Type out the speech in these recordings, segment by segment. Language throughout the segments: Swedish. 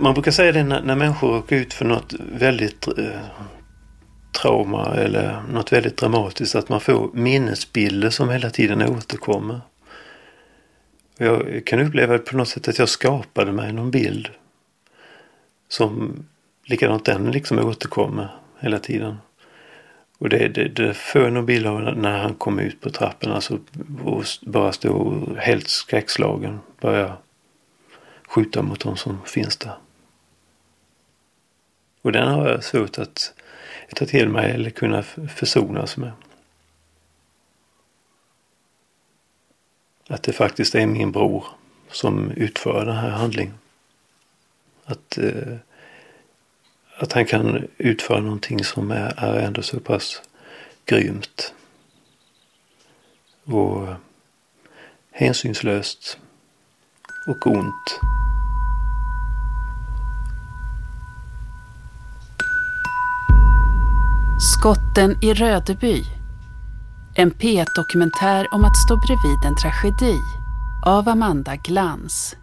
Man brukar säga det när, när människor råkar ut för något väldigt eh, trauma eller något väldigt dramatiskt att man får minnesbilder som hela tiden återkommer. Jag kan uppleva på något sätt att jag skapade mig någon bild som likadant den liksom återkommer hela tiden. Och det, det, det får jag någon bild av när han kom ut på trappen alltså och bara stod helt skräckslagen. Började skjuta mot de som finns där. Och den har jag svårt att ta till mig eller kunna försonas med. Att det faktiskt är min bror som utför den här handlingen. Att, eh, att han kan utföra någonting som är, är ändå så pass grymt. Och hänsynslöst och ont. Skotten i Rödeby. En P1-dokumentär om att stå bredvid en tragedi av Amanda Glans.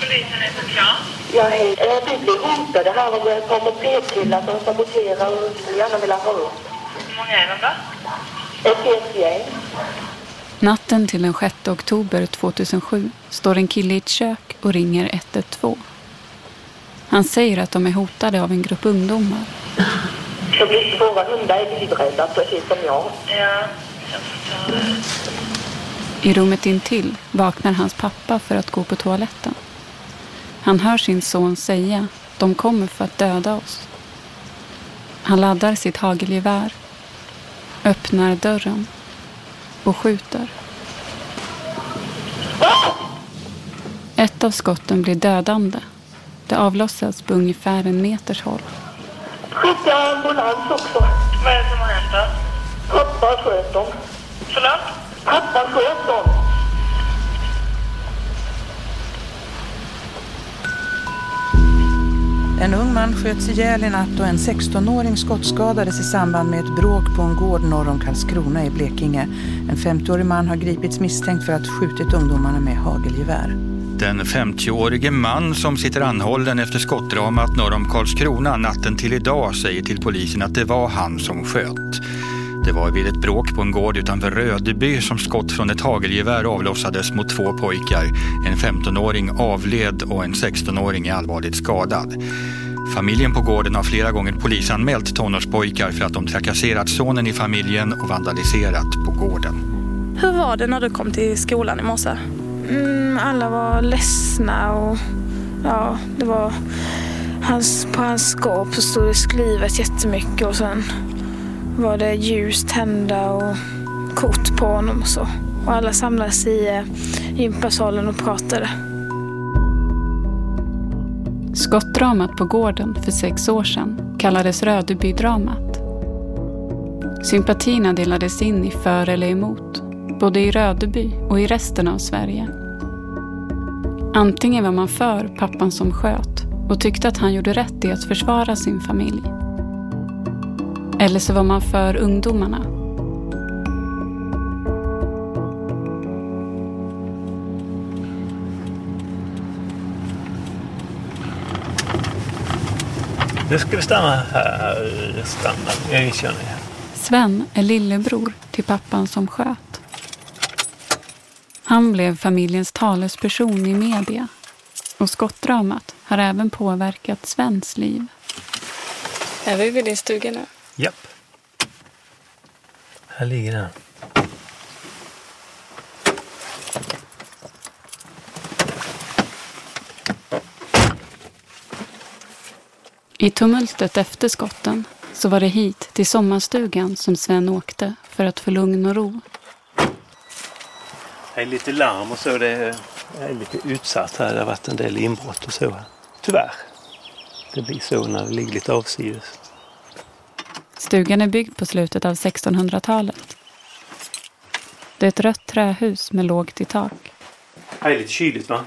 Polisen är på. Ja, hej. Eh, Vi blir hotade här det kommer p-killar som saboterar och skulle gärna vilja ha upp. Hur många är de då? Ett gäng. Natten till den 6 oktober 2007 står en kille i ett kök och ringer 112. Han säger att de är hotade av en grupp ungdomar. Så våra hundar är livrädda, precis som jag. Ja, jag. I rummet intill vaknar hans pappa för att gå på toaletten. Han hör sin son säga de kommer för att döda oss. Han laddar sitt hagelgevär, öppnar dörren och skjuter. Ett av skotten blir dödande. Det avlossas på ungefär en meters håll. Skicka ambulans också. Vad är det som har hänt då? Pappa sköt dem. Förlåt? Pappa sköt dem. En ung man sköts ihjäl i natt och en 16-åring skottskadades i samband med ett bråk på en gård norr om Karlskrona i Blekinge. En 50-årig man har gripits misstänkt för att skjutit ungdomarna med hagelgevär. Den 50-årige man som sitter anhållen efter skottdramat norr om Karlskrona natten till idag säger till polisen att det var han som sköt. Det var vid ett bråk på en gård utanför Rödeby som skott från ett hagelgevär avlossades mot två pojkar. En 15-åring avled och en 16-åring är allvarligt skadad. Familjen på gården har flera gånger polisanmält tonårspojkar för att de trakasserat sonen i familjen och vandaliserat på gården. Hur var det när du kom till skolan i morse? Mm, alla var ledsna och ja, det var hans, på hans skåp så stod det skrivet jättemycket och sen var det ljus tända och kort på honom och så. Och alla samlades i eh, gympasalen och pratade. Skottdramat på gården för sex år sedan kallades Rödebydramat. Sympatierna delades in i för eller emot, både i Rödeby och i resten av Sverige. Antingen var man för pappan som sköt och tyckte att han gjorde rätt i att försvara sin familj. Eller så var man för ungdomarna. Nu ska vi stanna här. Stanna. Jag känner igen. Sven är lillebror till pappan som sköt. Han blev familjens talesperson i media. Och skottdramat har även påverkat Svens liv. Är vi vid din stuga nu? Japp. Här ligger den. I tumultet efter skotten så var det hit till sommarstugan som Sven åkte för att få lugn och ro. Det är lite larm och så. Det är, lite utsatt här. Det har varit en del inbrott och så. Tyvärr. Det blir så när det ligger lite avsides. Stugan är byggd på slutet av 1600-talet. Det är ett rött trähus med lågt i tak. Det är lite kyligt va?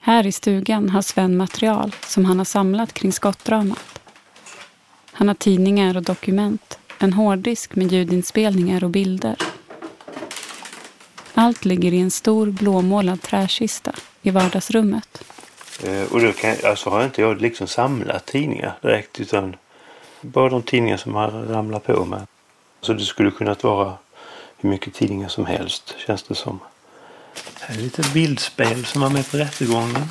Här i stugan har Sven material som han har samlat kring skottdramat. Han har tidningar och dokument, en hårddisk med ljudinspelningar och bilder. Allt ligger i en stor blåmålad träkista i vardagsrummet. Eh, och då kan, alltså har inte jag liksom samlat tidningar direkt utan bara de tidningar som har ramlat på mig. Så det skulle kunnat vara hur mycket tidningar som helst känns det som. Här är lite bildspel som var med på rättegången.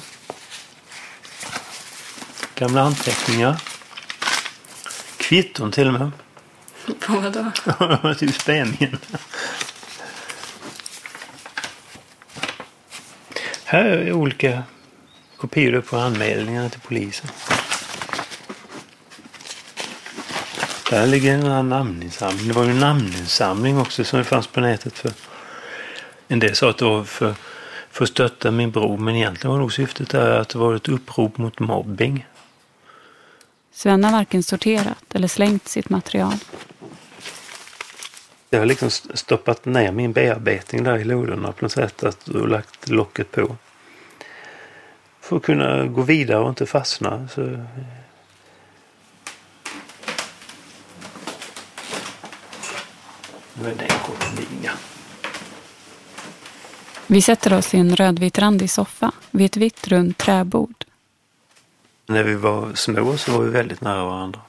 Gamla anteckningar. Kvitton till och med. På vadå? till spänningen. Här är olika kopior på anmälningarna till polisen. Där ligger en namninsamling. Det var ju en namninsamling också som fanns på nätet. för En del sa att det var för, för att stötta min bror men egentligen var nog syftet där att det var ett upprop mot mobbing. Sven har varken sorterat eller slängt sitt material. Jag har liksom stoppat ner min bearbetning där i lådorna på något sätt att, och lagt locket på. För att kunna gå vidare och inte fastna. Så... Nu är den kortlinja. Vi sätter oss i en rödvitrandig soffa vid ett vitt runt träbord. När vi var små så var vi väldigt nära varandra.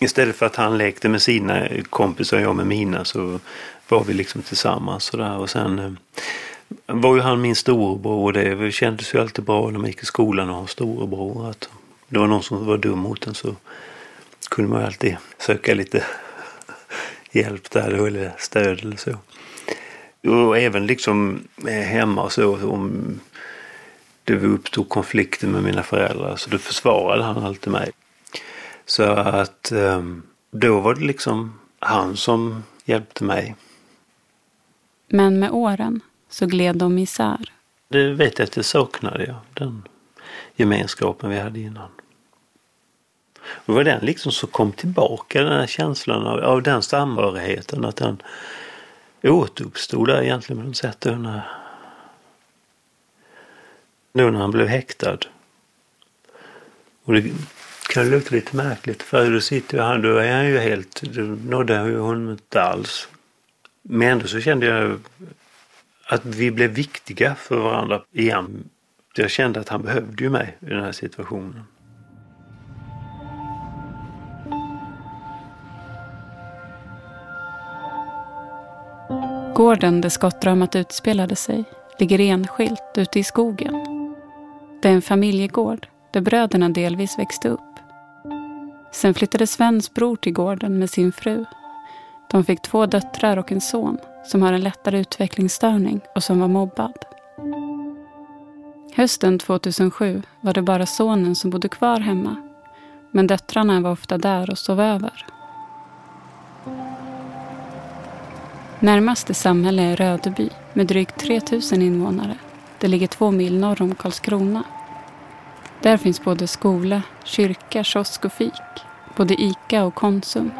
Istället för att han lekte med sina kompisar och jag med mina så var vi liksom tillsammans. Och, där. och sen eh, var ju han min storebror och det kändes ju alltid bra när man gick i skolan och ha storebror. Att det var någon som var dum mot en så kunde man ju alltid söka lite hjälp där eller stöd eller så. Och även liksom eh, hemma och så om det uppstod konflikter med mina föräldrar så då försvarade han alltid mig. Så att ehm, då var det liksom han som hjälpte mig. Men med åren så gled de isär. Det vet jag att det saknade jag, den gemenskapen vi hade innan. Det var den liksom som kom tillbaka, den här känslan av, av den samhörigheten, att den återuppstod där egentligen på något sätt. När, nu när han blev häktad. Och det kan låta lite märkligt för då sitter han, då är han ju helt, då nådde han ju honom inte alls. Men ändå så kände jag att vi blev viktiga för varandra igen. Jag kände att han behövde ju mig i den här situationen. Gården där skottdramat utspelade sig ligger enskilt ute i skogen. Det är en familjegård där bröderna delvis växte upp. Sen flyttade Svens bror till gården med sin fru. De fick två döttrar och en son som har en lättare utvecklingsstörning och som var mobbad. Hösten 2007 var det bara sonen som bodde kvar hemma. Men döttrarna var ofta där och sov över. Närmaste samhälle är Rödeby med drygt 3000 invånare. Det ligger två mil norr om Karlskrona. Där finns både skola, kyrka, kiosk och fik. Både ICA och Konsum.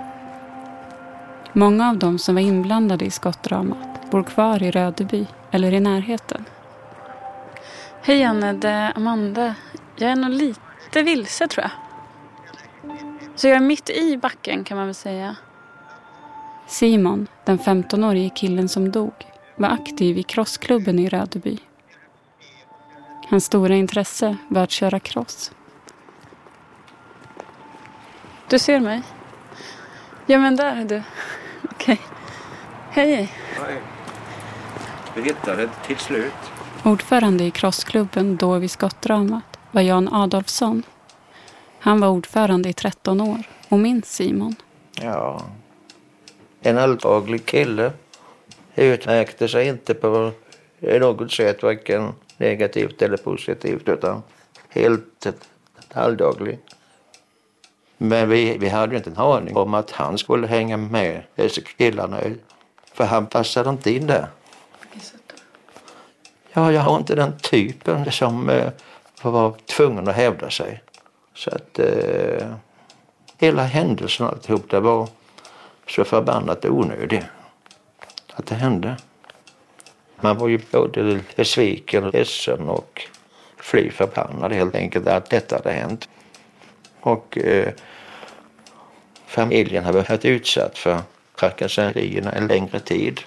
Många av dem som var inblandade i skottdramat bor kvar i Rödeby eller i närheten. Hej Anne, det är Amanda. Jag är nog lite vilse tror jag. Så jag är mitt i backen kan man väl säga. Simon, den 15-årige killen som dog, var aktiv i crossklubben i Rödeby. Hans stora intresse var att köra cross. Du ser mig? Ja, men där är du. Okej. Okay. Hej. Hej. Vi hittade till slut. Ordförande i crossklubben då vid skottdramat var Jan Adolfsson. Han var ordförande i 13 år och minns Simon. Ja, en alldaglig kille. Utmärkte sig inte på något sätt, varken negativt eller positivt, utan helt alldaglig. Men vi, vi hade inte en aning om att han skulle hänga med dessa killarna. För han passade inte in där. Ja, jag har inte den typen som eh, var tvungen att hävda sig. Så att eh, hela händelsen alltihop det var så förbannat onödig. Att det hände. Man var ju både besviken, ledsen och fly förbannad helt enkelt att detta hade hänt. Och eh, familjen hade varit utsatt för trakasserierna en längre tid.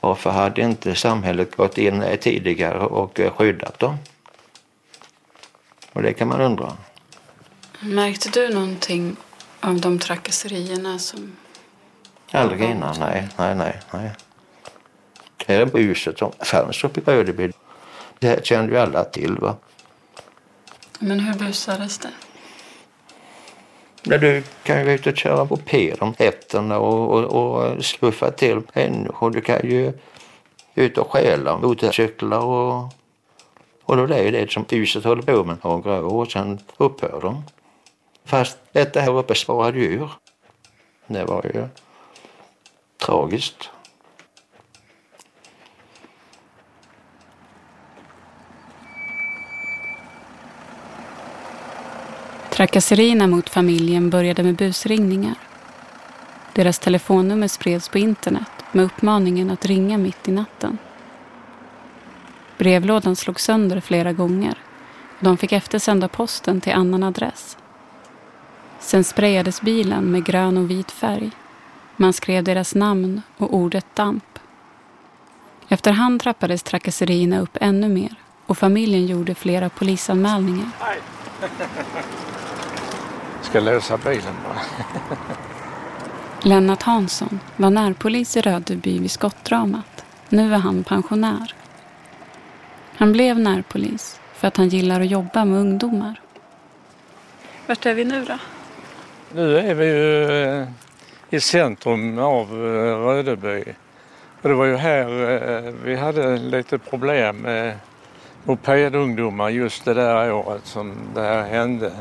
Varför hade inte samhället gått in tidigare och eh, skyddat dem? Och det kan man undra. Märkte du någonting av de trakasserierna som... Aldrig innan, nej, nej, nej. nej. Det är buset som fanns uppe i Rödeby. Det kände ju alla till. va. Men hur busades det? Du kan ju ut och köra moped om nätterna och, och, och sluffa till människor. Du kan ju ut och stjäla motorcyklar och, och då är det som huset håller på med några år. Sen upphör de. Fast detta här uppe sparade djur. Det var ju tragiskt. Trakasserierna mot familjen började med busringningar. Deras telefonnummer spreds på internet med uppmaningen att ringa mitt i natten. Brevlådan slog sönder flera gånger och de fick eftersända posten till annan adress. Sen sprayades bilen med grön och vit färg. Man skrev deras namn och ordet damp. Efterhand trappades trakasserierna upp ännu mer och familjen gjorde flera polisanmälningar. Ska lösa bilen bara. Lennart Hansson var närpolis i Rödeby vid skottdramat. Nu är han pensionär. Han blev närpolis för att han gillar att jobba med ungdomar. Vart är vi nu då? Nu är vi ju eh, i centrum av eh, Rödeby. Och det var ju här eh, vi hade lite problem med mopedungdomar just det där året som det här hände.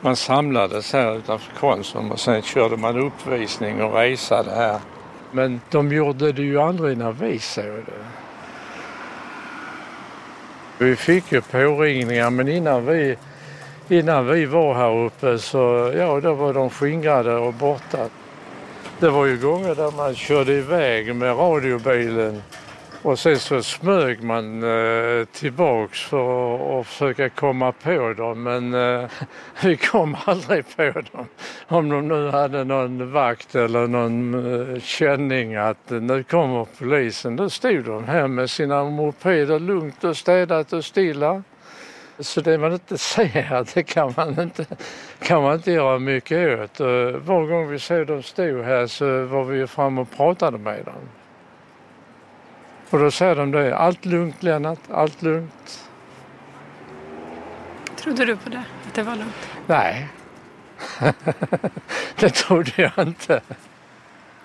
Man samlades här utanför Konsum och sen körde man uppvisning och resade här. Men de gjorde det ju aldrig när vi såg det. Vi fick ju påringningar men innan vi, innan vi var här uppe så ja, då var de skingrade och borta. Det var ju gånger där man körde iväg med radiobilen och sen så smög man eh, tillbaks för att försöka komma på dem men eh, vi kom aldrig på dem. Om de nu hade någon vakt eller någon eh, känning att eh, nu kommer polisen. Då stod de här med sina mopeder lugnt och städat och stilla. Så det man inte ser, det kan man inte, kan man inte göra mycket åt. Och var gång vi såg dem stå här så var vi fram och pratade med dem. Och då säger de det, allt lugnt Lennart, allt lugnt. Trodde du på det? Att det var lugnt? Nej, det trodde jag inte.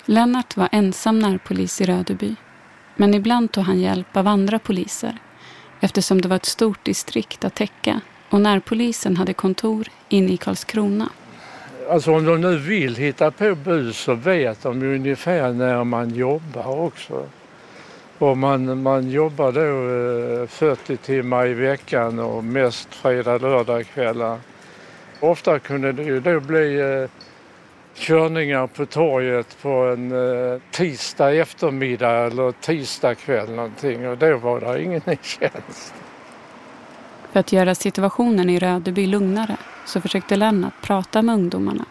Lennart var ensam närpolis i Rödeby. Men ibland tog han hjälp av andra poliser eftersom det var ett stort distrikt att täcka och närpolisen hade kontor inne i Karlskrona. Alltså om de nu vill hitta på bus så vet de ju ungefär när man jobbar också. Och man, man jobbar då eh, 40 timmar i veckan och mest fredag, lördag kvällar. Ofta kunde det ju då bli eh, körningar på torget på en eh, tisdag eftermiddag eller tisdag kväll någonting och då var det ingen i tjänst. För att göra situationen i Rödeby lugnare så försökte Lennart prata med ungdomarna.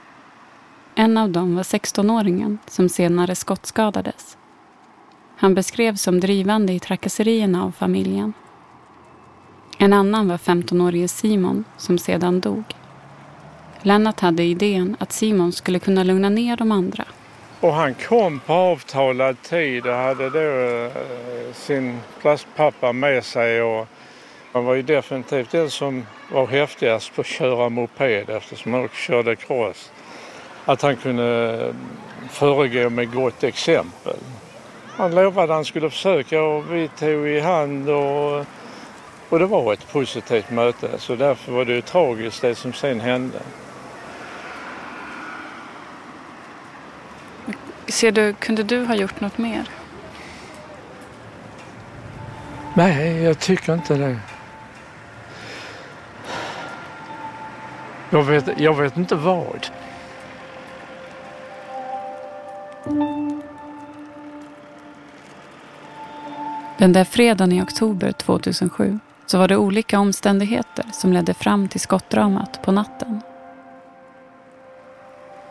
En av dem var 16-åringen som senare skottskadades. Han beskrevs som drivande i trakasserierna av familjen. En annan var 15-årige Simon som sedan dog. Lennart hade idén att Simon skulle kunna lugna ner de andra. Och han kom på avtalad tid och hade då eh, sin plastpappa med sig. Och han var ju definitivt den som var häftigast på att köra moped eftersom han också körde cross. Att han kunde eh, föregå med gott exempel. Han lovade att han skulle försöka och vi tog i hand och, och det var ett positivt möte. Så därför var det ju tragiskt det som sen hände. Ser du, kunde du ha gjort något mer? Nej, jag tycker inte det. Jag vet, jag vet inte vad. Den där fredagen i oktober 2007 så var det olika omständigheter som ledde fram till skottdramat på natten.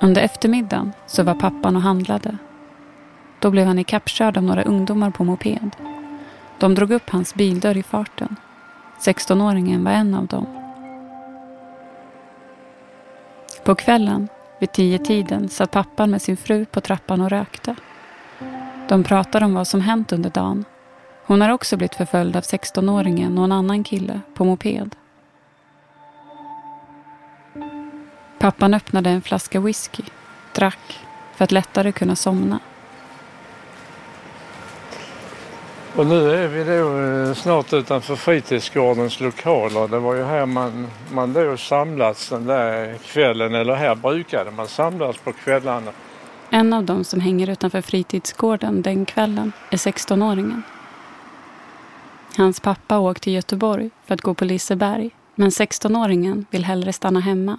Under eftermiddagen så var pappan och handlade. Då blev han ikappkörd av några ungdomar på moped. De drog upp hans bildörr i farten. 16-åringen var en av dem. På kvällen, vid tio tiden, satt pappan med sin fru på trappan och rökte. De pratade om vad som hänt under dagen. Hon har också blivit förföljd av 16-åringen och en annan kille på moped. Pappan öppnade en flaska whisky, drack, för att lättare kunna somna. Och nu är vi då eh, snart utanför fritidsgårdens lokaler. Det var ju här man, man då samlats den där kvällen, eller här brukade man samlas på kvällarna. En av dem som hänger utanför fritidsgården den kvällen är 16-åringen. Hans pappa åkte till Göteborg för att gå på Liseberg men 16-åringen vill hellre stanna hemma.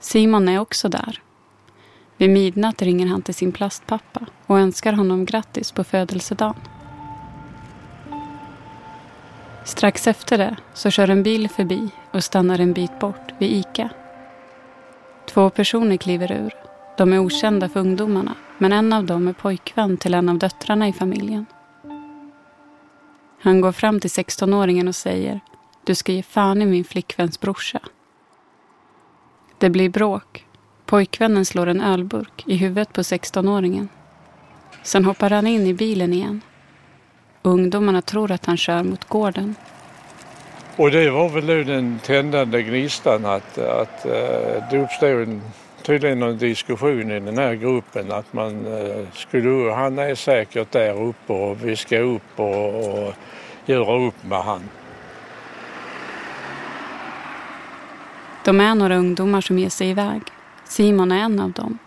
Simon är också där. Vid midnatt ringer han till sin plastpappa och önskar honom grattis på födelsedagen. Strax efter det så kör en bil förbi och stannar en bit bort vid Ica. Två personer kliver ur. De är okända för ungdomarna men en av dem är pojkvän till en av döttrarna i familjen. Han går fram till 16-åringen och säger Du ska ge fan i min flickväns brorsa. Det blir bråk. Pojkvännen slår en ölburk i huvudet på 16-åringen. Sen hoppar han in i bilen igen. Ungdomarna tror att han kör mot gården. Och det var väl då den tändande gnistan att, att uh, det uppstod en, tydligen en diskussion i den här gruppen att man uh, skulle, han är säkert där uppe och vi ska upp och, och göra upp med han. De är några ungdomar som ger sig iväg. Simon är en av dem.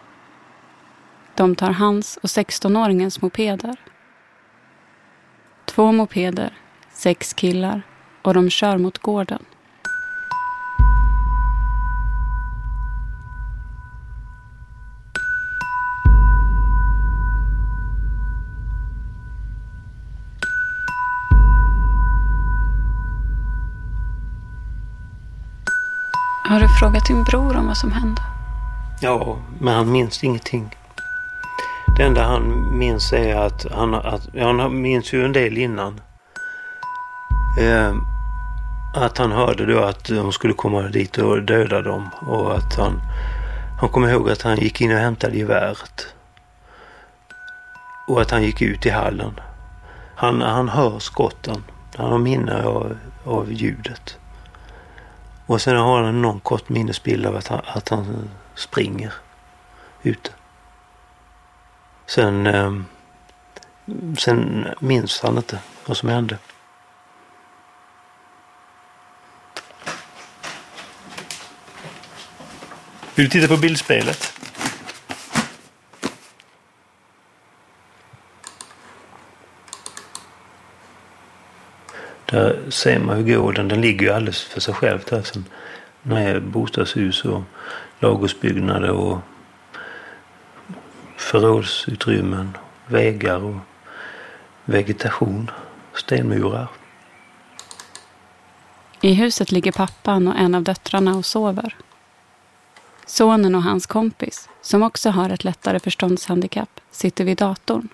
De tar hans och 16-åringens mopeder. Två mopeder, sex killar och de kör mot gården. Har du frågat din bror om vad som hände? Ja, men han minns ingenting. Det enda han minns är att han, att, han minns ju en del innan. Eh, att han hörde då att de skulle komma dit och döda dem och att han, han kom ihåg att han gick in och hämtade geväret. Och att han gick ut i hallen. Han, han hör skotten. Han har minne av, av ljudet. Och sen har han någon kort minnesbild av att han, att han springer ute. Sen, eh, sen minns han inte vad som hände. Vill du titta på bildspelet? Där ser man hur gården, den ligger ju alldeles för sig själv där sen. Med bostadshus och ladugårdsbyggnader och förrådsutrymmen, vägar och vegetation, stenmurar. I huset ligger pappan och en av döttrarna och sover. Sonen och hans kompis, som också har ett lättare förståndshandikapp, sitter vid datorn.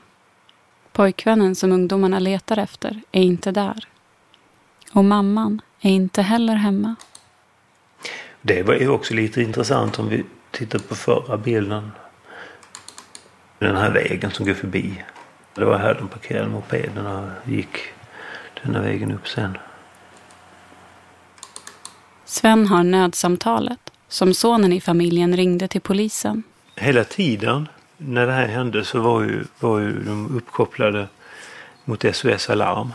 Pojkvännen som ungdomarna letar efter är inte där. Och mamman är inte heller hemma. Det var ju också lite intressant om vi tittar på förra bilden. Den här vägen som går förbi. Det var här de parkerade mopederna och gick denna vägen upp sen. Sven har nödsamtalet som sonen i familjen ringde till polisen. Hela tiden när det här hände så var ju, var ju de uppkopplade mot SOS Alarm.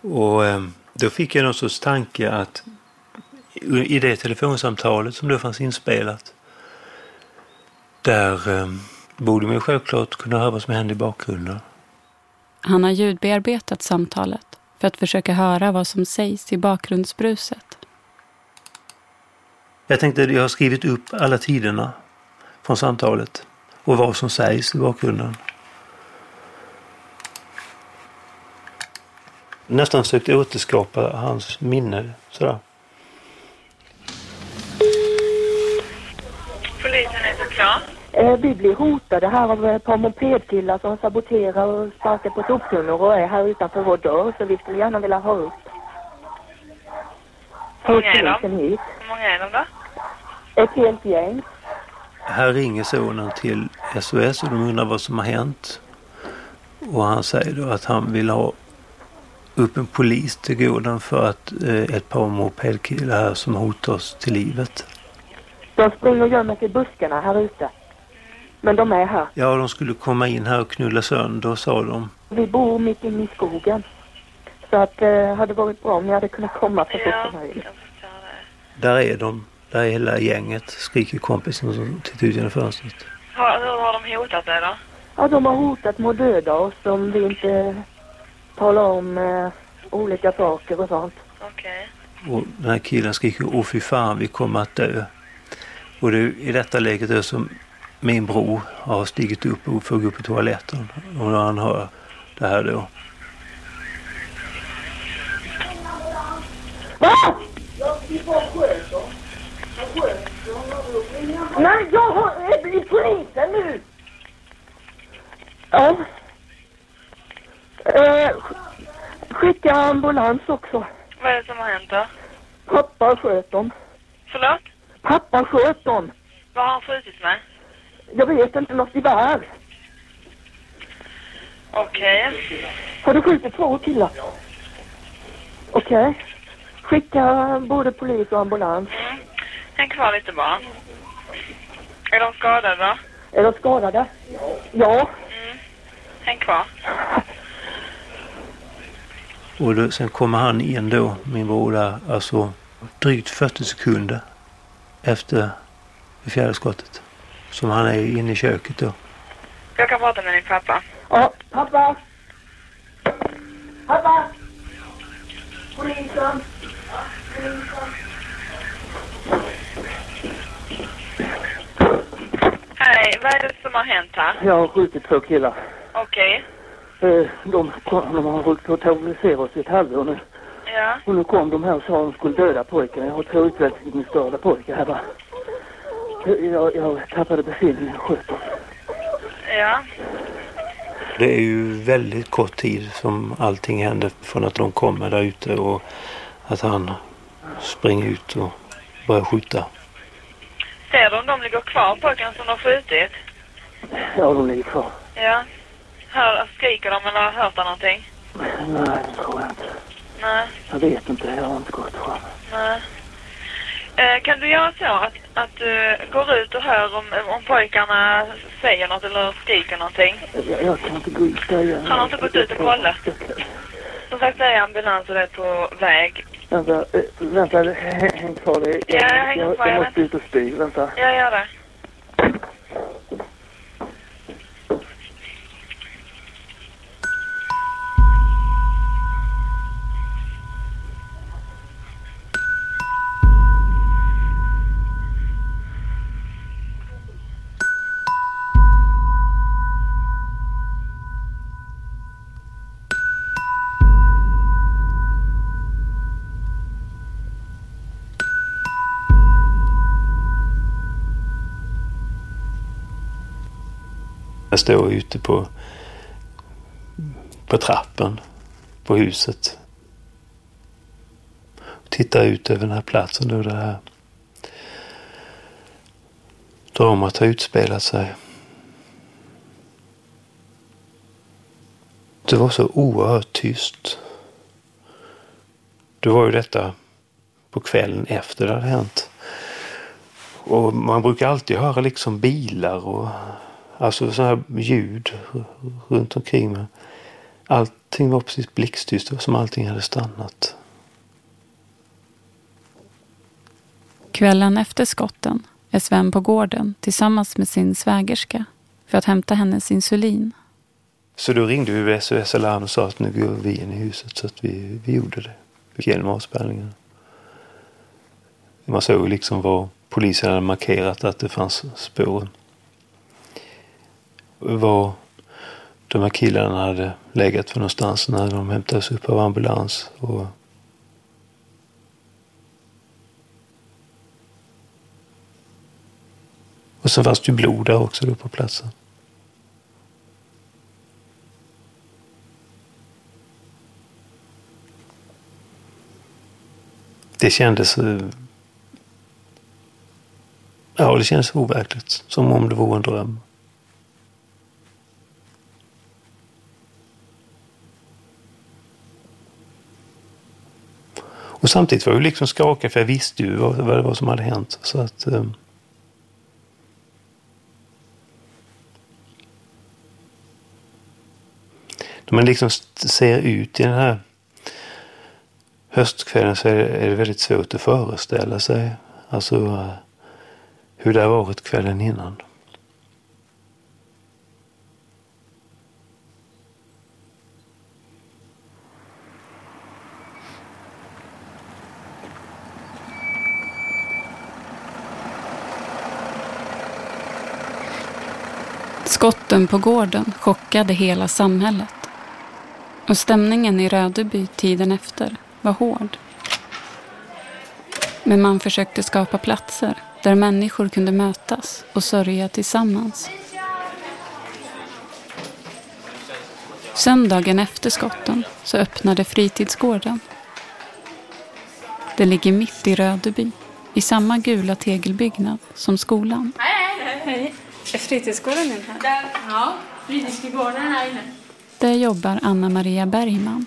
Och eh, då fick jag någon sorts tanke att i det telefonsamtalet som då fanns inspelat där eh, borde man självklart kunna höra vad som hände i bakgrunden. Han har ljudbearbetat samtalet för att försöka höra vad som sägs i bakgrundsbruset. Jag tänkte att jag har skrivit upp alla tiderna från samtalet och vad som sägs i bakgrunden. Nästan försökte återskapa hans minne sådär. Polisen är så klar. Eh, vi blir hotade här av ett par mopedkillar som saboterar och sparkar på soptunnor och är här utanför vår dörr så vi skulle gärna vilja ha upp. Hur många är de? hit. Hur många är de då? Ett helt gäng. Här ringer sonen till SOS och de undrar vad som har hänt. Och han säger då att han vill ha upp en polis till gården för att eh, ett par mopedkillar här som hotar oss till livet. De springer och gömmer sig i buskarna här ute. Men de är här. Ja, de skulle komma in här och knulla sönder, sa de. Vi bor mitt inne i skogen. Så att det hade varit bra om ni hade kunnat komma så fort som möjligt. Där är de. Där är hela gänget, skriker kompisen som tittar ut genom fönstret. Har, hur har de hotat dig då? Ja, de har hotat med att döda oss om vi inte talar om eh, olika saker och sånt. Okej. Och den här killen skriker åh fy fan vi kommer att dö. Och det är i detta läget då som min bror har stigit upp och får gå upp på toaletten. Och när han hör det här då. Va? Nej, jag har, är i polisen nu! Ja. Eh, skicka ambulans också. Vad är det som har hänt då? Pappa sköt dem. Förlåt? Pappa sköt dem. Vad har han skjutit med? Jag vet inte, något gevär. Okej. Har du skjutit två killar? Okej. Skicka både polis och ambulans. Mm. Häng kvar lite bara. Är de skadade? Är de skadade? Ja. Mm. Häng kvar. Och då, sen kommer han in då, min bror där, alltså drygt 40 sekunder efter det fjärde skottet. Som han är inne i köket då. Jag kan prata med din pappa. Ja, pappa! Pappa! Polisen! Hej, vad är det som har hänt här? Jag har skjutit två killar. Okej. Eh, De, kom- de har hållit på att terrorisera oss i ett halvår nu. Ja. Och nu kom de här och sa att de skulle döda pojkarna. Jag har två utvecklingsstörda pojkar här va. Jag, jag, tappade besinningen och sköt dem. Ja. Det är ju väldigt kort tid som allting händer från att de kommer där ute och att han springer ut och börjar skjuta. Ser du om de ligger kvar, pojkarna som de har skjutit? Ja, de ligger kvar. Ja. Hör, skriker de eller hört någonting? Nej, det tror jag inte. Nej. Jag vet inte. Jag har inte gått fram. Nej. Eh, kan du göra så att, att du går ut och hör om, om pojkarna säger något eller skriker någonting? Jag, jag kan inte gå ut där igen. Han har inte gått ut och kollat. Som sagt, det är ambulans och det är på väg. Vänta, eh, vänta, häng, kvar. Det- Ja, jag hänger kvar, jag måste ut och spy. Vänta. Jag gör det. Jag står ute på, på trappen på huset. Och tittar ut över den här platsen då det här dramat har utspelat sig. Det var så oerhört tyst. Det var ju detta på kvällen efter det hade hänt. Och man brukar alltid höra liksom bilar och alltså så här ljud runt omkring mig. Allting var precis blixttyst. Det var som allting hade stannat. Kvällen efter skotten är Sven på gården tillsammans med sin svägerska för att hämta hennes insulin. Så då ringde vi SOS Alarm och sa att nu går vi in i huset. Så att vi, vi gjorde det. Genom avspärrningen. Man såg liksom var polisen hade markerat att det fanns spåren. Var de här killarna hade legat för någonstans när de hämtades upp av ambulans. Och Och så fanns det ju blod där också då på platsen. Det kändes... Eh, ja, det kändes overkligt. Som om det vore en dröm. Och samtidigt var jag liksom skakad för jag visste ju vad, vad det var som hade hänt. Så att... eh, När man liksom ser ut i den här höstkvällen så är det, väldigt svårt att föreställa sig alltså, hur det har varit kvällen innan. Skotten på gården chockade hela samhället. Och stämningen i Rödeby tiden efter var hård. Men man försökte skapa platser där människor kunde mötas och sörja tillsammans. Söndagen efter skotten så öppnade fritidsgården. Det ligger mitt i Rödeby, i samma gula tegelbyggnad som skolan. Hej. Är fritidsgården in här? Där, ja. Fritidsgården här inne. Där jobbar Anna Maria Bergman.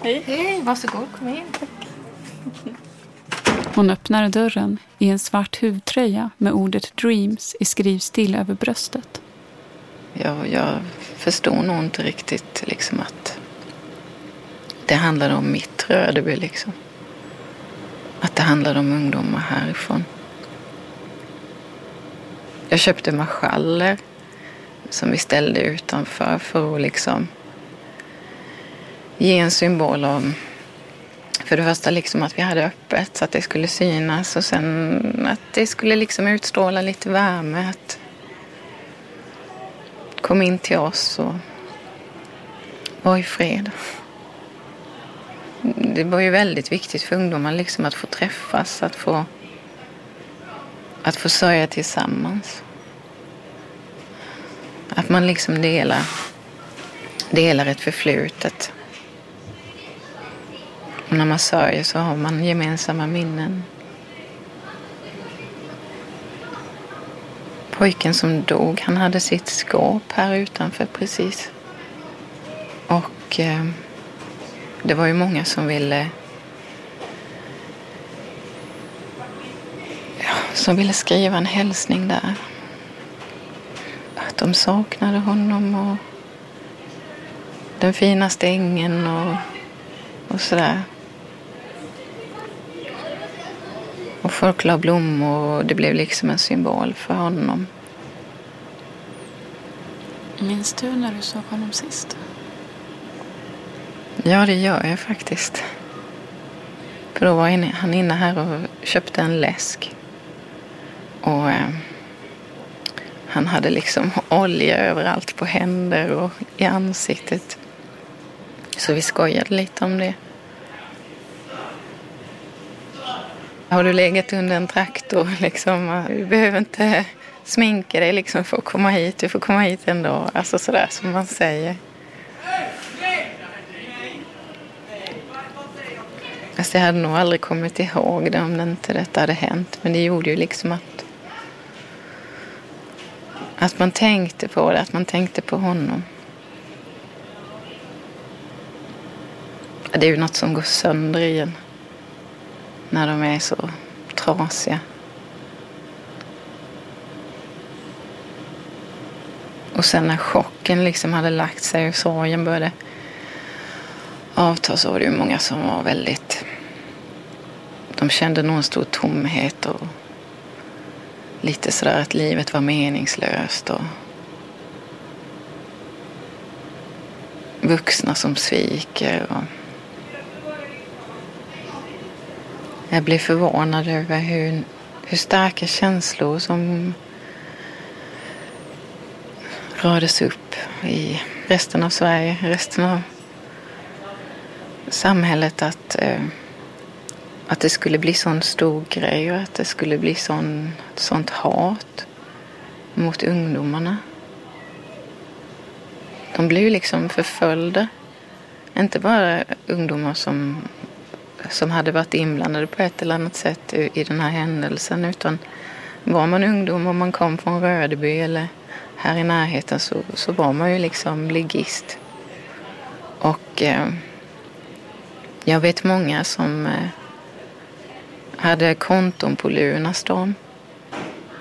Hej. Hej, varsågod. Kom in. Hon öppnar dörren i en svart huvtröja med ordet Dreams i skrivstil över bröstet. Jag, jag förstod nog inte riktigt liksom att det handlade om mitt Rödeby liksom. Att det handlade om ungdomar härifrån. Jag köpte marschaller som vi ställde utanför för att liksom ge en symbol om för det första liksom att vi hade öppet så att det skulle synas och sen att det skulle liksom utstråla lite värme. Att kom in till oss och var i fred. Det var ju väldigt viktigt för ungdomar liksom att få träffas, att få, att få sörja tillsammans. Att man liksom delar, delar ett förflutet. Och när man sörjer så har man gemensamma minnen. Pojken som dog, han hade sitt skåp här utanför precis. Och eh, det var ju många som ville som ville skriva en hälsning där. Att de saknade honom och den finaste ängen och, och sådär. Och folk la blommor och det blev liksom en symbol för honom. Minns du när du såg honom sist? Ja, det gör jag faktiskt. För då var han inne här och köpte en läsk. Och eh, han hade liksom olja överallt på händer och i ansiktet. Så vi skojade lite om det. Har du legat under en traktor liksom? Eh, du behöver inte sminka dig liksom för att komma hit. Du får komma hit ändå. Alltså sådär som man säger. Alltså jag hade nog aldrig kommit ihåg det om det inte detta hade hänt. Men det gjorde ju liksom att, att man tänkte på det, att man tänkte på honom. Det är ju något som går sönder i en när de är så trasiga. Och sen när chocken liksom hade lagt sig och sorgen började avta så var det ju många som var väldigt... De kände nog en stor tomhet och lite sådär att livet var meningslöst och vuxna som sviker. Och jag blev förvånad över hur, hur starka känslor som rördes upp i resten av Sverige, resten av samhället att, eh, att det skulle bli sån stor grej och att det skulle bli sån, sånt hat. mot ungdomarna. De blir ju liksom förföljda. Inte bara ungdomar som, som hade varit inblandade på ett eller annat sätt i, i den här händelsen utan var man ungdom och man kom från Rödeby eller här i närheten så, så var man ju liksom ligist. Och eh, jag vet många som eh, hade konton på Lunarstorm.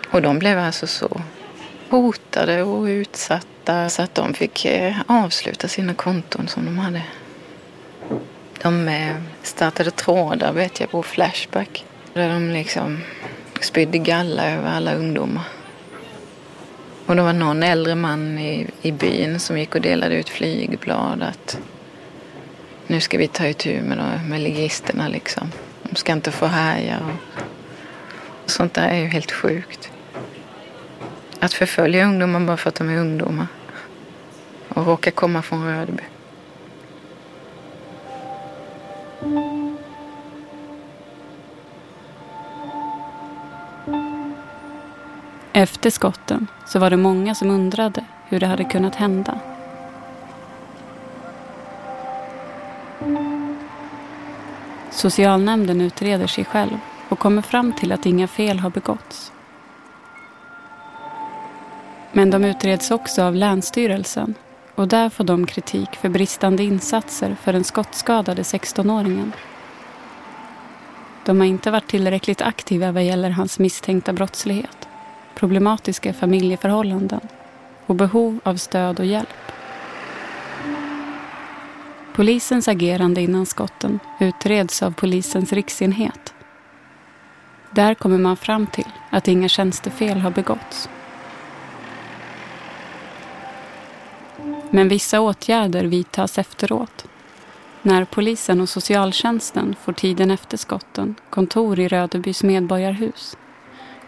Och de blev alltså så hotade och utsatta så att de fick eh, avsluta sina konton som de hade. De eh, startade trådar vet jag på Flashback. Där de liksom spydde galla över alla ungdomar. Och det var någon äldre man i, i byn som gick och delade ut flygblad att nu ska vi ta itu med, med ligisterna liksom. De ska inte få härja och, sånt där är ju helt sjukt. Att förfölja ungdomar bara för att de är ungdomar och råkar komma från Rödeby. Efter skotten så var det många som undrade hur det hade kunnat hända. Socialnämnden utreder sig själv och kommer fram till att inga fel har begåtts. Men de utreds också av Länsstyrelsen och där får de kritik för bristande insatser för den skottskadade 16-åringen. De har inte varit tillräckligt aktiva vad gäller hans misstänkta brottslighet, problematiska familjeförhållanden och behov av stöd och hjälp. Polisens agerande innan skotten utreds av polisens riksenhet. Där kommer man fram till att inga tjänstefel har begåtts. Men vissa åtgärder vidtas efteråt. När polisen och socialtjänsten får tiden efter skotten kontor i Rödebys medborgarhus.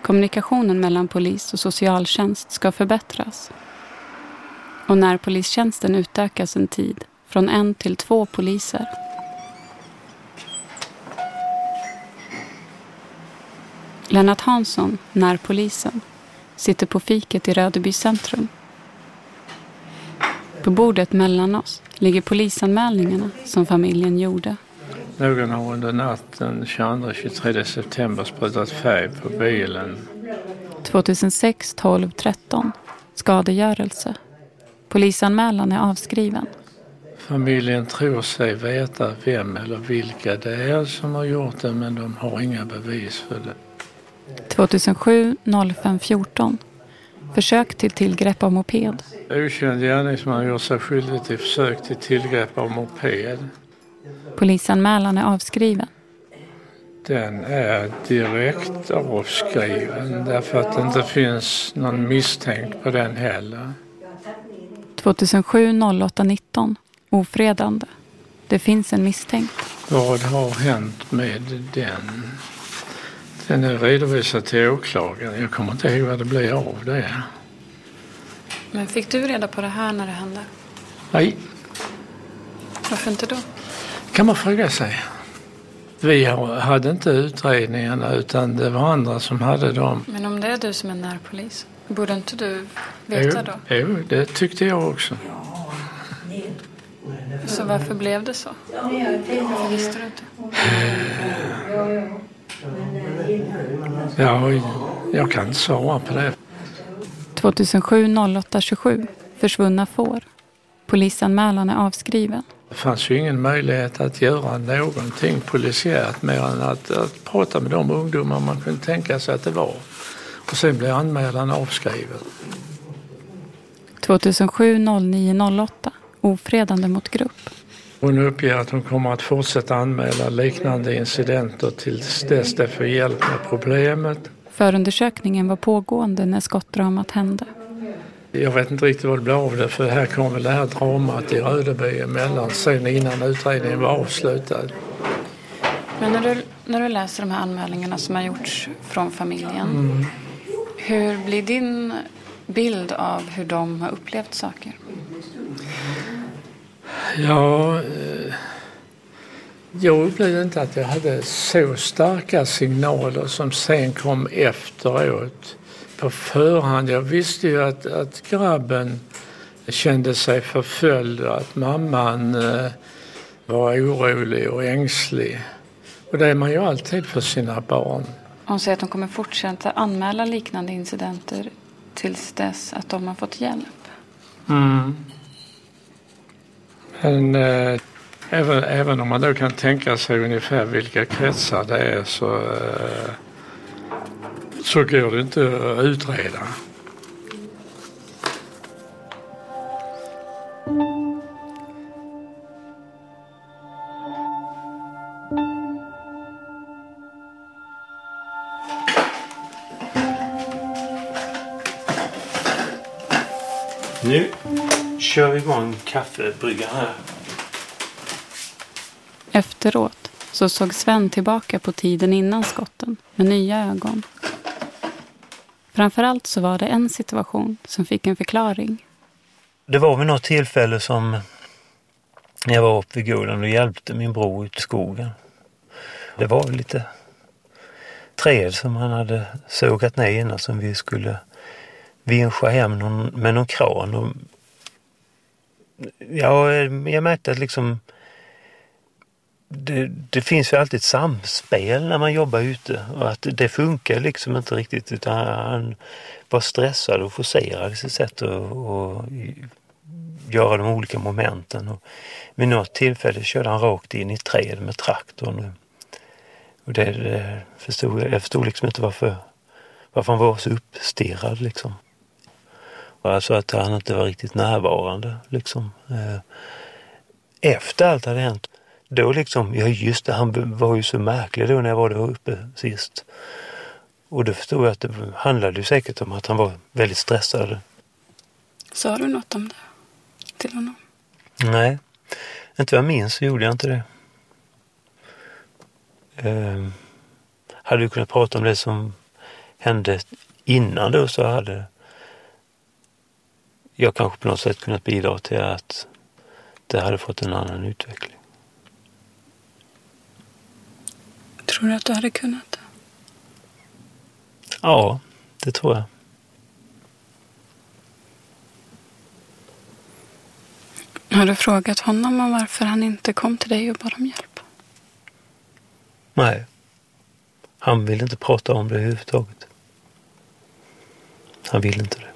Kommunikationen mellan polis och socialtjänst ska förbättras. Och när polistjänsten utökas en tid från en till två poliser. Lennart Hansson, närpolisen, sitter på fiket i Rödeby centrum. På bordet mellan oss ligger polisanmälningarna som familjen gjorde. Någon har under natten 22-23 september sprutat färg på bilen. 2006 12 13 skadegörelse. Polisanmälan är avskriven. Familjen tror sig veta vem eller vilka det är som har gjort det men de har inga bevis för det. 2007 05 14 Försök till tillgrepp av moped. Okänd gärningsman gjort sig skyldig till försök till tillgrepp av moped. Polisanmälan är avskriven. Den är direkt avskriven därför att det inte finns någon misstänkt på den heller. 2007 08 19 Ofredande. Det finns en misstänkt. Vad har hänt med den? Den är redovisad till åklagaren. Jag kommer inte ihåg vad det blev av det. Men fick du reda på det här när det hände? Nej. Varför inte då? kan man fråga sig. Vi hade inte utredningarna utan det var andra som hade dem. Men om det är du som är närpolis, borde inte du veta jo, då? Jo, det tyckte jag också. Så varför blev det så? Varför visste du inte? Ja, jag kan inte svara på det. 2007 08 27 Försvunna får. Polisanmälan är avskriven. Det fanns ju ingen möjlighet att göra någonting polisiärt mer än att, att prata med de ungdomar man kunde tänka sig att det var. Och sen blev anmälan avskriven. 2007 09 08 Ofredande mot grupp. Hon uppger att hon kommer att fortsätta anmäla liknande incidenter tills dess de får hjälp med problemet. Förundersökningen var pågående när skottdramat hände. Jag vet inte riktigt vad det blev av det för här kom väl det här dramat i Rödeby emellan sen innan utredningen var avslutad. Men när du, när du läser de här anmälningarna som har gjorts från familjen. Mm. Hur blir din bild av hur de har upplevt saker? Ja, eh, Jag upplevde inte att jag hade så starka signaler som sen kom efteråt. På förhand, jag visste ju att, att grabben kände sig förföljd och att mamman eh, var orolig och ängslig. Och det är man ju alltid för sina barn. Hon säger att de kommer fortsätta anmäla liknande incidenter tills dess att de har fått hjälp. Mm. Men eh, även, även om man då kan tänka sig ungefär vilka kretsar det är så, eh, så går det inte att utreda. Här. Efteråt så såg Sven tillbaka på tiden innan skotten med nya ögon. Framförallt så var det en situation som fick en förklaring. Det var vid något tillfälle som när jag var uppe vid gården och hjälpte min bror ut i skogen. Det var lite träd som han hade sågat ner innan som vi skulle vinscha hem någon, med någon kran. Och, ja, eh, jag märkte att liksom det, det, finns ju alltid ett samspel när man jobbar ute och att det funkar liksom inte riktigt utan han var stressad och forcerade sitt sätt att göra de olika momenten. Och vid något tillfälle körde han rakt in i ett träd med traktorn. Och det, det förstod, jag förstod liksom inte varför, varför han var så uppstirrad liksom. Alltså att han inte var riktigt närvarande liksom. Eh, efter allt hade hänt, då liksom, ja just det, han var ju så märklig då när jag var där uppe sist. Och då förstod jag att det handlade ju säkert om att han var väldigt stressad. Sa du något om det till honom? Nej, inte vad jag minns så gjorde jag inte det. Eh, hade du kunnat prata om det som hände innan då så hade jag kanske på något sätt kunnat bidra till att det hade fått en annan utveckling. Tror du att du hade kunnat det? Ja, det tror jag. Har du frågat honom om varför han inte kom till dig och bad om hjälp? Nej. Han vill inte prata om det överhuvudtaget. Han vill inte det.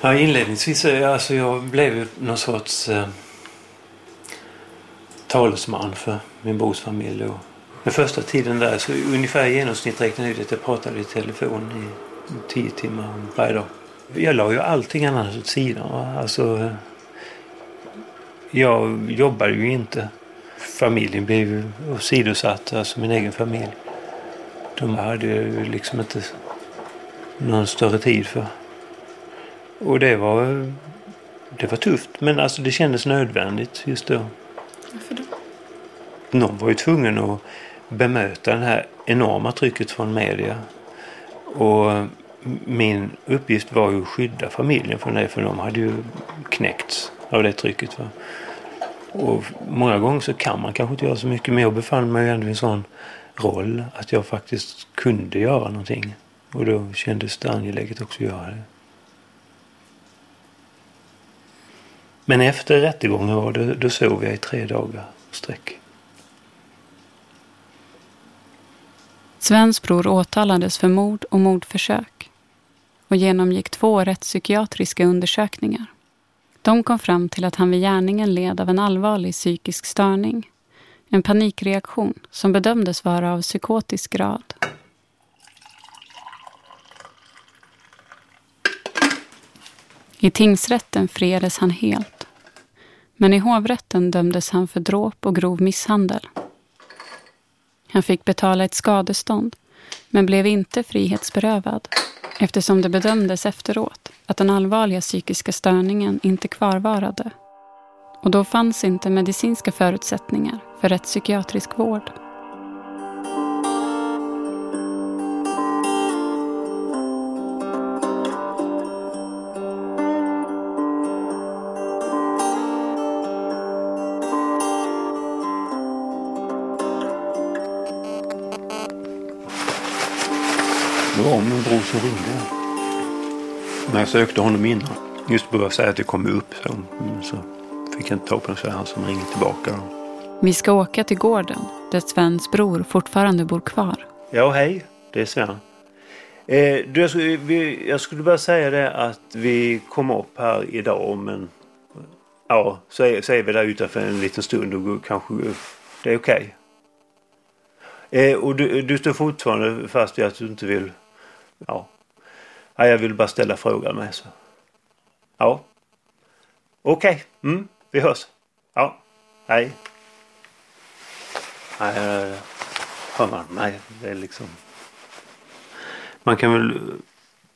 Ja, inledningsvis eh, alltså jag blev jag någon sorts eh, talesman för min brors familj. Och den första tiden där, så ungefär i genomsnitt räknade jag ut att jag pratade i telefon i tio timmar varje dag. Jag la ju allting annat åt sidan. Alltså, eh, jag jobbade ju inte. Familjen blev ju åsidosatt, alltså min egen familj. De hade ju liksom inte någon större tid för. Och det var, det var tufft men alltså det kändes nödvändigt just då. Varför då? Någon var ju tvungen att bemöta det här enorma trycket från media. Och min uppgift var ju att skydda familjen från det för de hade ju knäckts av det trycket. Va? Och många gånger så kan man kanske inte göra så mycket men jag befann mig ändå i en sån roll att jag faktiskt kunde göra någonting. Och då kändes det angeläget också att göra det. Men efter rättegången var det, då sov jag i tre dagar sträck. Svens bror åtalades för mord och mordförsök och genomgick två rättspsykiatriska undersökningar. De kom fram till att han vid gärningen led av en allvarlig psykisk störning. En panikreaktion som bedömdes vara av psykotisk grad. I tingsrätten friades han helt. Men i hovrätten dömdes han för dråp och grov misshandel. Han fick betala ett skadestånd, men blev inte frihetsberövad eftersom det bedömdes efteråt att den allvarliga psykiska störningen inte kvarvarade. Och då fanns inte medicinska förutsättningar för rättspsykiatrisk vård. Det var min bror som ringde. Men jag sökte honom innan. Just började säga att det kom upp. Så, så fick jag inte ta på den så han som ringde tillbaka. Vi ska åka till gården där Svens bror fortfarande bor kvar. Ja, hej. Det är Sven. Eh, du, jag, skulle, vi, jag skulle bara säga det att vi kom upp här idag men ja, så är, så är vi där utanför en liten stund och kanske det är okej. Okay. Eh, och du, du står fortfarande fast vid att du inte vill ja. ja jag vill bara ställa frågan med så. Ja. Okej, okay. mm, vi hörs. Ja, hej. Nej, hör man mig. Det är liksom... Man kan väl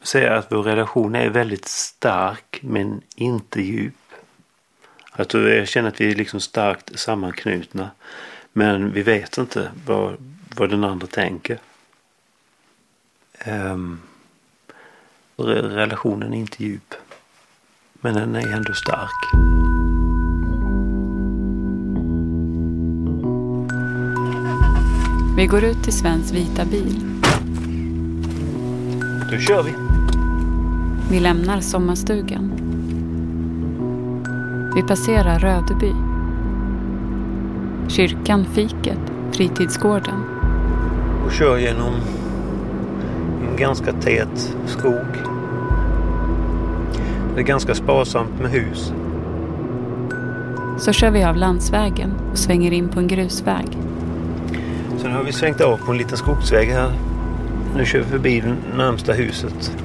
säga att vår relation är väldigt stark men inte djup. Att jag känner att vi är liksom starkt sammanknutna. Men vi vet inte vad, vad den andra tänker. Um, relationen är inte djup. Men den är ändå stark. Vi går ut till Svens vita bil. Då kör vi. Vi lämnar sommarstugan. Vi passerar Rödeby. Kyrkan, fiket, fritidsgården. Och kör genom en ganska tät skog. Det är ganska sparsamt med hus. Så kör vi av landsvägen och svänger in på en grusväg. Sen har vi svängt av på en liten skogsväg här. Nu kör vi förbi det närmsta huset.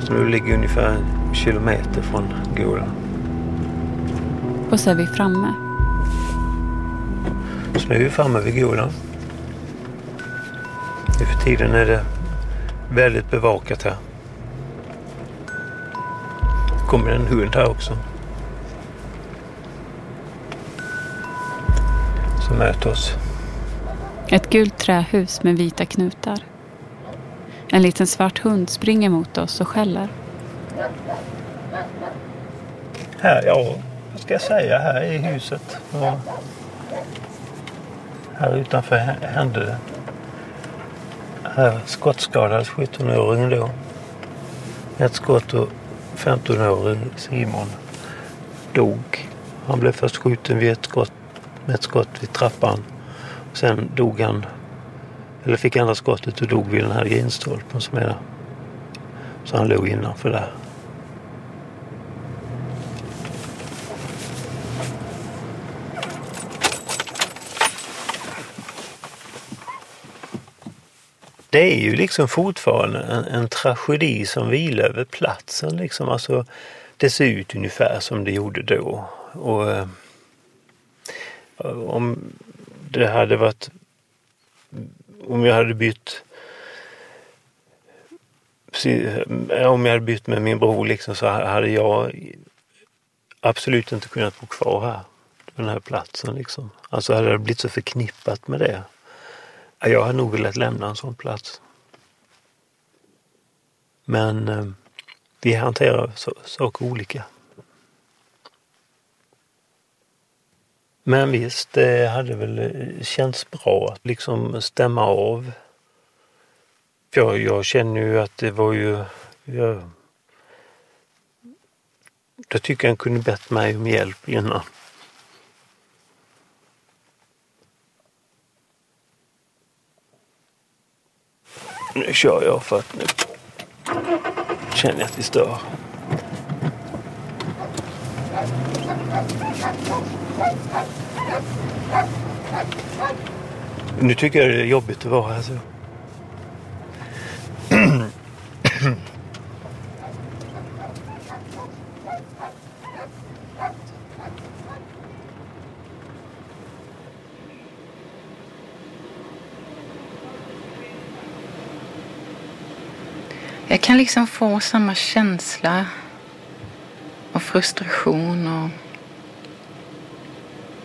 Som nu ligger ungefär en kilometer från gården. Och så är vi framme. Så nu är vi framme vid gården. Nu för tiden är det väldigt bevakat här. Det kommer en hund här också. Som möter oss. Ett gult trähus med vita knutar. En liten svart hund springer mot oss och skäller. Här, ja, vad ska jag säga? Här är huset. Och här utanför hände det. Här skottskadades 17-åringen då. Ett skott och 15-åringen Simon dog. Han blev först skjuten vid ett skott, med ett skott vid trappan. Sen dog han, eller fick andra skottet och dog vid den här genstolpen som är där. Så han låg innanför där. Det är ju liksom fortfarande en, en, tragedi som vilar över platsen. Liksom. Alltså, det ser ut ungefär som det gjorde då. Och, eh, om det hade varit... Om jag hade bytt... Eh, om jag hade bytt med min bror liksom, så hade jag absolut inte kunnat bo kvar här. På den här platsen. Liksom. Alltså hade det blivit så förknippat med det. Jag hade nog velat lämna en sån plats. Men eh, vi hanterar so saker olika. Men visst, det hade väl eh, känts bra att liksom stämma av. Jag, jag känner ju att det var ju... Jag, jag tycker han kunde bett mig om hjälp innan. Nu kör jag för att nu känner jag att vi stör. Nu tycker jag det är jobbigt att vara här så. Jag kan liksom få samma känsla av frustration och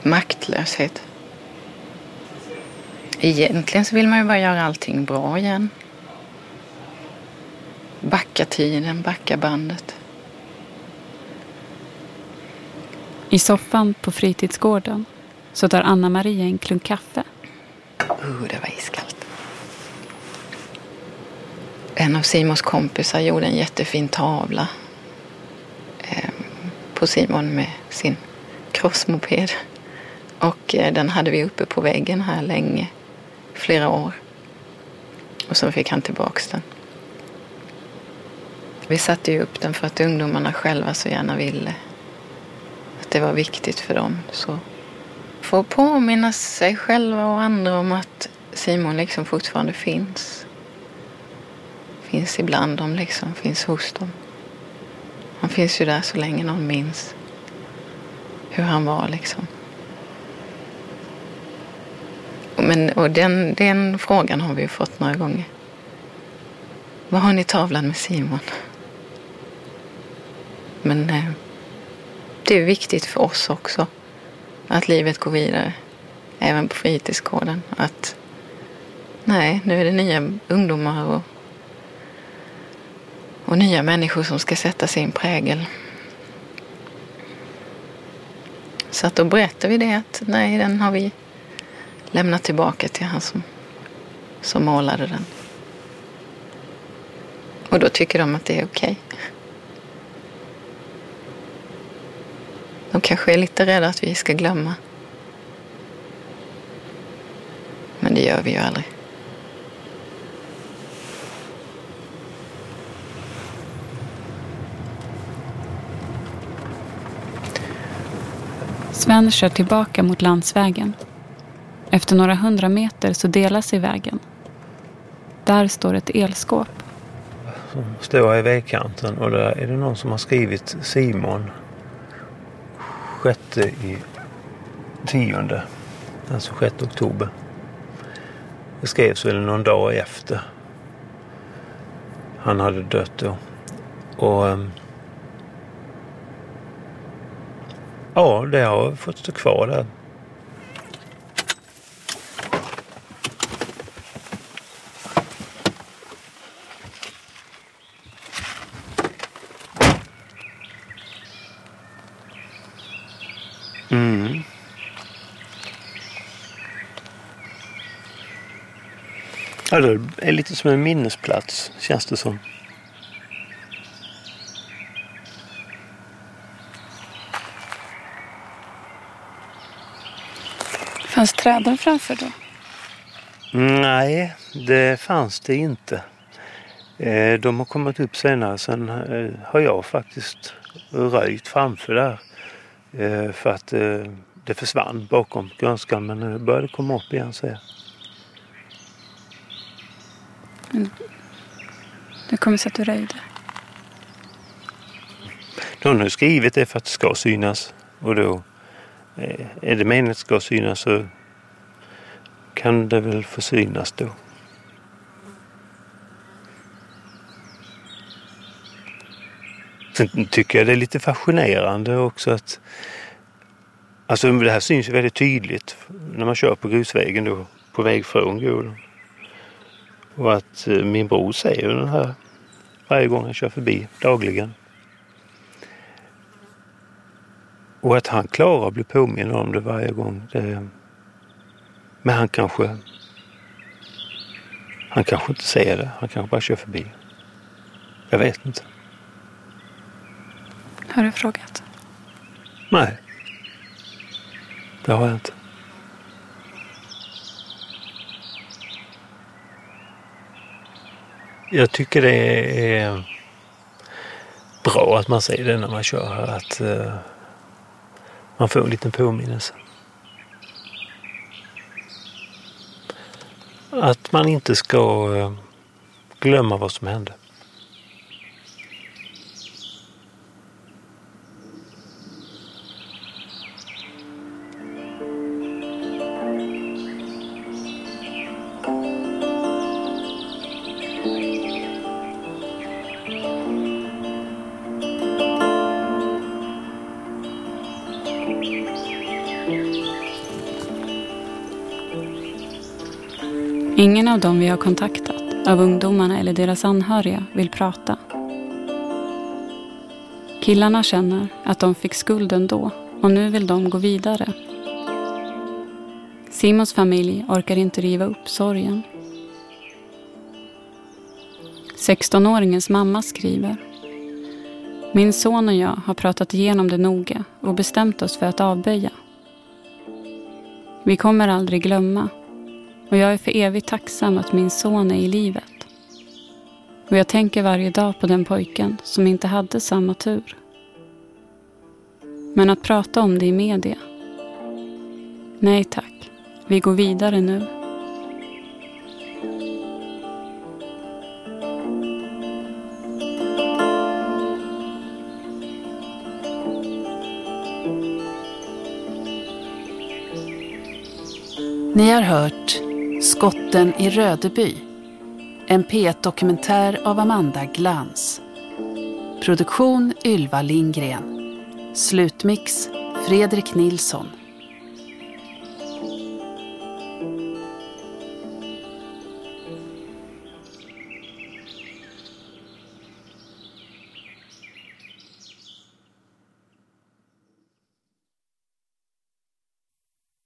maktlöshet. Egentligen så vill man ju bara göra allting bra igen. Backa tiden, backa bandet. I soffan på fritidsgården så tar Anna-Maria en klunk kaffe. Oh, det var iskallt en av Simons kompisar gjorde en jättefin tavla eh, på Simon med sin crossmoped. Och eh, den hade vi uppe på väggen här länge, flera år. Och så fick han tillbaks den. Vi satte ju upp den för att ungdomarna själva så gärna ville. Att det var viktigt för dem. Så få påminna sig själva och andra om att Simon liksom fortfarande finns. Finns ibland dem liksom, finns hos dem. Han finns ju där så länge någon minns hur han var liksom. Men, och den, den frågan har vi ju fått några gånger. Vad har ni tavlan med Simon? Men eh, det är viktigt för oss också att livet går vidare. Även på fritidsgården. Att nej, nu är det nya ungdomar och, och nya människor som ska sätta sin prägel. Så att då berättar vi det att nej, den har vi lämnat tillbaka till han som, som målade den. Och då tycker de att det är okej. Okay. De kanske är lite rädda att vi ska glömma. Men det gör vi ju aldrig. Sven kör tillbaka mot landsvägen. Efter några hundra meter så delas sig vägen. Där står ett elskåp. Som står i vägkanten och där är det någon som har skrivit Simon sjätte i tionde, alltså 6 oktober. Det skrevs väl någon dag efter han hade dött då. Och ehm, ja, det har fått stå kvar där mm. Ja, det är lite som en minnesplats känns det som. Fanns träden framför då? Nej, det fanns det inte. Eh, de har kommit upp senare. Sen eh, har jag faktiskt röjt framför där. Eh, för att det försvann bakom grönskan men det började komma upp igen ser jag. Det kommer sig att du röjde? Någon har skrivit det för att det ska synas. Och då Eh, är det meningen att det ska synas så kan det väl få synas då. Sen tycker jag det är lite fascinerande också att Alltså det här syns ju väldigt tydligt när man kör på grusvägen då på väg från gården. Och att eh, min bror säger den här varje gång han kör förbi dagligen. Och att han klarar att bli påminn om det varje gång. Det... Men han kanske han kanske inte ser det. Han kanske bara kör förbi. Jag vet inte. Har du frågat? Nej. Det har jag inte. jag tycker det är bra att man säger det när man kör här. Att uh, man får en liten påminnelse. Att man inte ska eh, glömma vad som hände. Ingen av dem vi har kontaktat, av ungdomarna eller deras anhöriga, vill prata. Killarna känner att de fick skulden då och nu vill de gå vidare. Simons familj orkar inte riva upp sorgen. 16-åringens mamma skriver. Min son och jag har pratat igenom det noga och bestämt oss för att avböja. Vi kommer aldrig glömma och jag är för evigt tacksam att min son är i livet. Och jag tänker varje dag på den pojken som inte hade samma tur. Men att prata om det i media? Nej tack, vi går vidare nu. Ni har hört Skotten i Rödeby. En P1-dokumentär av Amanda Glans. Produktion Ylva Lindgren. Slutmix Fredrik Nilsson.